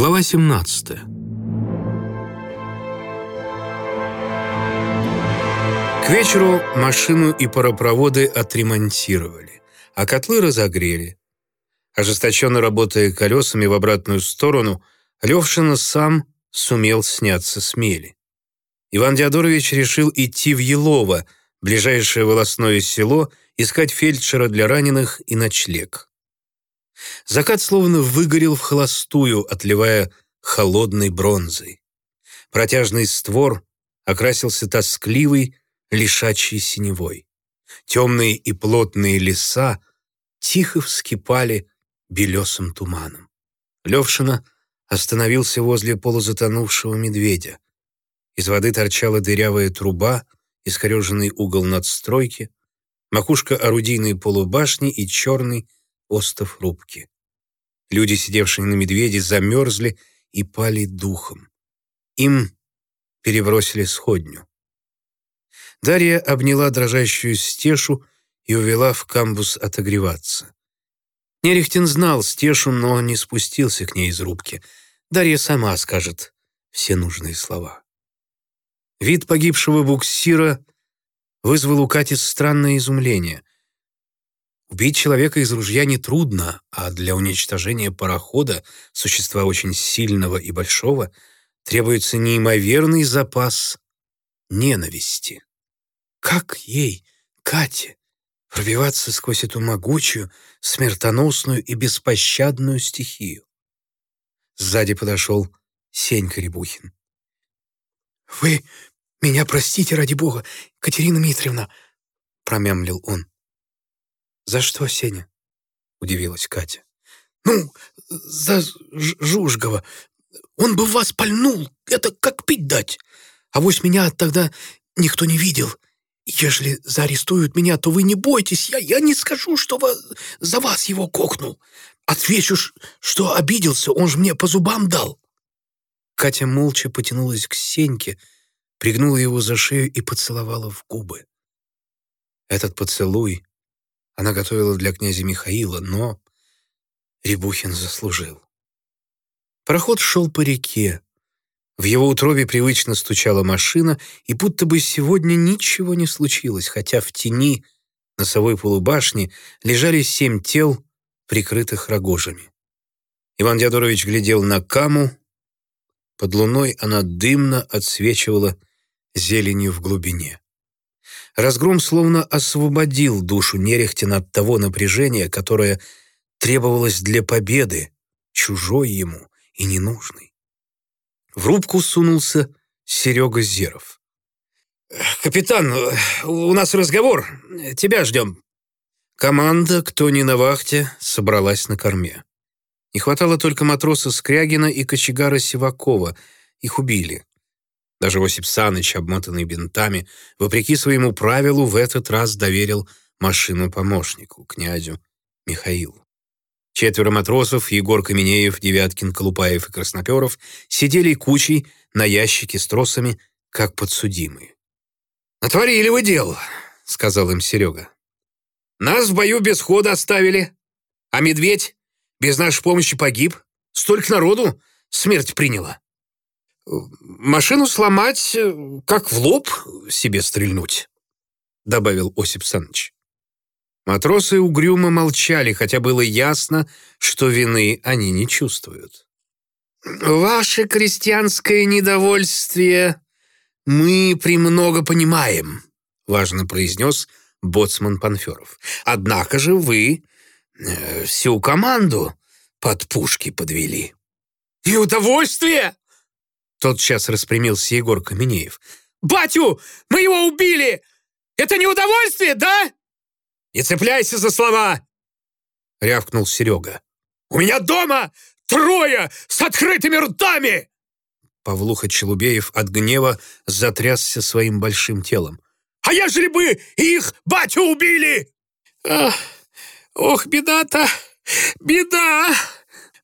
Глава 17 К вечеру машину и паропроводы отремонтировали, а котлы разогрели. Ожесточенно работая колесами в обратную сторону, Левшина сам сумел сняться с мели. Иван Диадорович решил идти в Елово, ближайшее волосное село, искать фельдшера для раненых и ночлег. Закат словно выгорел в холостую, отливая холодной бронзой. Протяжный створ окрасился тоскливой, лишачьей синевой. Темные и плотные леса тихо вскипали белесым туманом. Левшина остановился возле полузатонувшего медведя. Из воды торчала дырявая труба, искореженный угол надстройки, макушка орудийной полубашни и черный остов рубки. Люди, сидевшие на медведе, замерзли и пали духом. Им перебросили сходню. Дарья обняла дрожащую стешу и увела в камбус отогреваться. Нерехтин знал Стешу, но не спустился к ней из рубки. Дарья сама скажет все нужные слова. Вид погибшего буксира вызвал у Кати странное изумление. Убить человека из ружья нетрудно, а для уничтожения парохода, существа очень сильного и большого, требуется неимоверный запас ненависти. Как ей, Кате, пробиваться сквозь эту могучую, смертоносную и беспощадную стихию? Сзади подошел Сенька Рябухин. «Вы меня простите, ради бога, Катерина Дмитриевна!» промямлил он. «За что, Сеня?» — удивилась Катя. «Ну, за Жужгова. Он бы вас пальнул. Это как пить дать. А вось меня тогда никто не видел. Ежели заарестуют меня, то вы не бойтесь. Я, я не скажу, что во, за вас его кокнул. Отвечу, что обиделся, он же мне по зубам дал». Катя молча потянулась к Сеньке, пригнула его за шею и поцеловала в губы. Этот поцелуй она готовила для князя Михаила, но Рябухин заслужил. Пароход шел по реке. В его утробе привычно стучала машина, и будто бы сегодня ничего не случилось, хотя в тени носовой полубашни лежали семь тел, прикрытых рогожами. Иван Дядорович глядел на каму. Под луной она дымно отсвечивала зеленью в глубине. Разгром словно освободил душу Нерехтина от того напряжения, которое требовалось для победы, чужой ему и ненужной. В рубку сунулся Серега Зеров. «Капитан, у нас разговор. Тебя ждем». Команда, кто не на вахте, собралась на корме. Не хватало только матроса Скрягина и кочегара Сивакова. Их убили. Даже Осип Саныч, обмотанный бинтами, вопреки своему правилу, в этот раз доверил машину помощнику, князю Михаилу. Четверо матросов, Егор Каменеев, Девяткин, Колупаев и Красноперов, сидели кучей на ящике с тросами, как подсудимые. «Натворили вы дел», — сказал им Серега. «Нас в бою без хода оставили, а медведь без нашей помощи погиб. Столько народу смерть приняла. «Машину сломать, как в лоб себе стрельнуть», — добавил Осип Саныч. Матросы угрюмо молчали, хотя было ясно, что вины они не чувствуют. «Ваше крестьянское недовольствие мы премного понимаем», — важно произнес боцман Панферов. «Однако же вы э, всю команду под пушки подвели». «Неудовольствие?» Тотчас распрямился Егор Каменеев. «Батю! Мы его убили! Это не удовольствие, да?» «Не цепляйся за слова!» — рявкнул Серега. «У меня дома трое с открытыми ртами!» Павлуха Челубеев от гнева затрясся своим большим телом. «А ежели бы их батю убили?» Ах, «Ох, беда-то, беда!»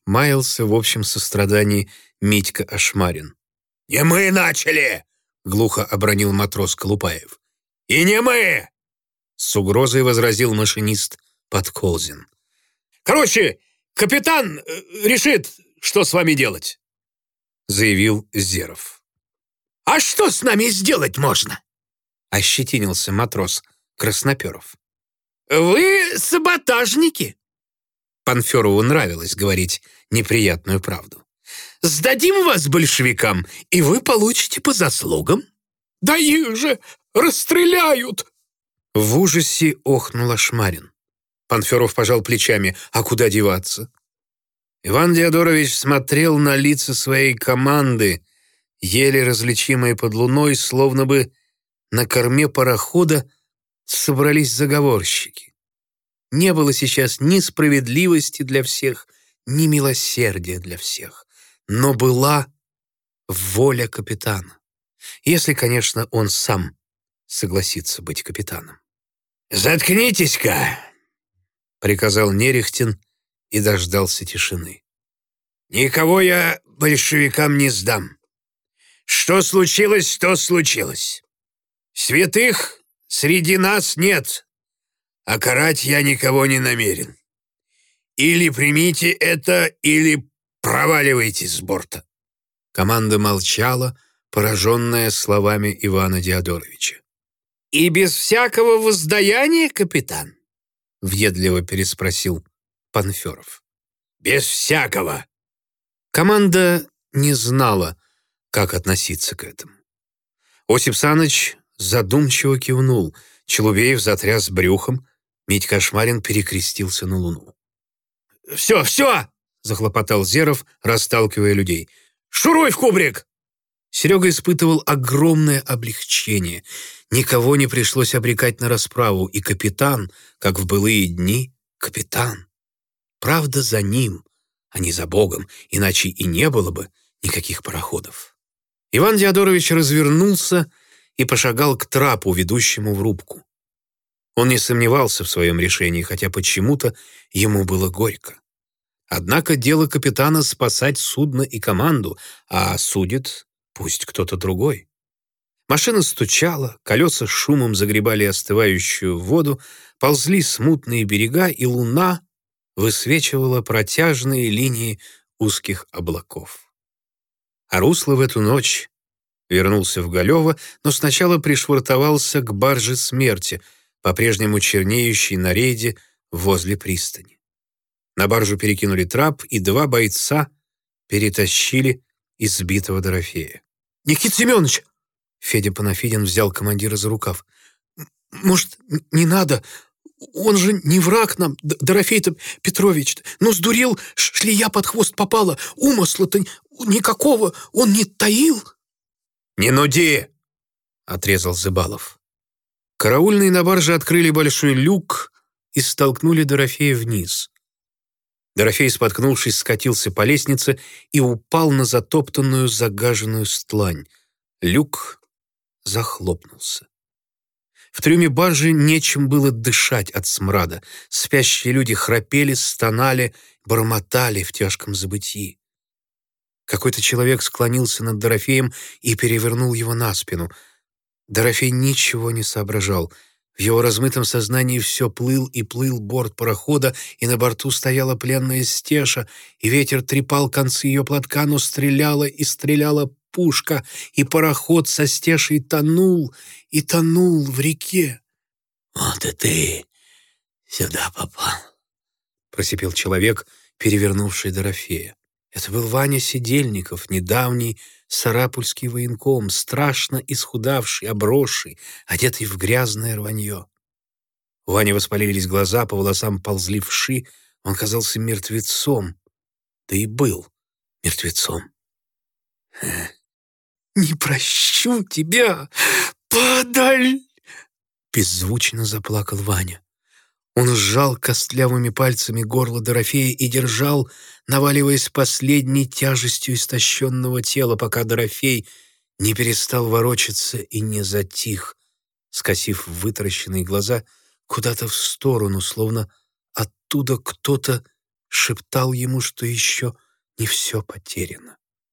Маялся в общем сострадании Митька Ашмарин. «Не мы начали!» — глухо обронил матрос Колупаев. «И не мы!» — с угрозой возразил машинист Подколзин. «Короче, капитан э, решит, что с вами делать!» заявил Зеров. «А что с нами сделать можно?» ощетинился матрос Красноперов. «Вы саботажники!» Панферову нравилось говорить неприятную правду. «Сдадим вас большевикам, и вы получите по заслугам». «Да их же расстреляют!» В ужасе охнула Шмарин. Панферов пожал плечами. «А куда деваться?» Иван Диадорович смотрел на лица своей команды, еле различимые под луной, словно бы на корме парохода собрались заговорщики. Не было сейчас ни справедливости для всех, ни милосердия для всех, но была воля капитана. Если, конечно, он сам согласится быть капитаном. «Заткнитесь-ка!» — приказал Нерехтин и дождался тишины. «Никого я большевикам не сдам. Что случилось, то случилось. Святых среди нас нет, а карать я никого не намерен. Или примите это, или проваливайте с борта». Команда молчала, пораженная словами Ивана Диадоровича. «И без всякого воздаяния, капитан?» — въедливо переспросил Панферов. «Без всякого!» Команда не знала, как относиться к этому. Осип Саныч задумчиво кивнул. Челубеев затряс брюхом. Митька Кошмарин перекрестился на луну. «Все, все!» — захлопотал Зеров, расталкивая людей. «Шуруй в кубрик!» Серега испытывал огромное облегчение. Никого не пришлось обрекать на расправу, и капитан, как в былые дни, капитан. Правда, за ним, а не за Богом, иначе и не было бы никаких пароходов. Иван Диадорович развернулся и пошагал к трапу, ведущему в рубку. Он не сомневался в своем решении, хотя почему-то ему было горько. Однако дело капитана спасать судно и команду, а судит пусть кто-то другой. Машина стучала, колеса шумом загребали остывающую воду, ползли смутные берега, и луна высвечивала протяжные линии узких облаков. А русло в эту ночь вернулся в Галево, но сначала пришвартовался к барже смерти, по-прежнему чернеющей на рейде возле пристани. На баржу перекинули трап, и два бойца перетащили избитого Дорофея. «Никит Семенович!» Федя Панафидин взял командира за рукав. «Может, не надо? Он же не враг нам, Дорофей-то Петрович. Но сдурел, шлея под хвост попала. Умысла-то никакого он не таил». «Не нуди!» — отрезал Зыбалов. Караульные на барже открыли большой люк и столкнули Дорофея вниз. Дорофей, споткнувшись, скатился по лестнице и упал на затоптанную, загаженную стлань. Люк захлопнулся. В трюме баржи нечем было дышать от смрада. Спящие люди храпели, стонали, бормотали в тяжком забытии. Какой-то человек склонился над Дорофеем и перевернул его на спину. Дорофей ничего не соображал. В его размытом сознании все плыл и плыл борт парохода, и на борту стояла пленная стеша, и ветер трепал концы ее платка, но стреляла и стреляла пушка, и пароход со стешей тонул и тонул в реке. «Вот и ты сюда попал», — просипел человек, перевернувший Дорофея. Это был Ваня Сидельников, недавний сарапульский военком, страшно исхудавший, обросший, одетый в грязное рванье. У Вани воспалились глаза, по волосам ползли вши, он казался мертвецом, да и был мертвецом. «Не прощу тебя, подаль!» Беззвучно заплакал Ваня. Он сжал костлявыми пальцами горло Дорофея и держал, наваливаясь последней тяжестью истощенного тела, пока Дорофей не перестал ворочаться и не затих, скосив вытаращенные глаза куда-то в сторону, словно оттуда кто-то шептал ему, что еще не все потеряно.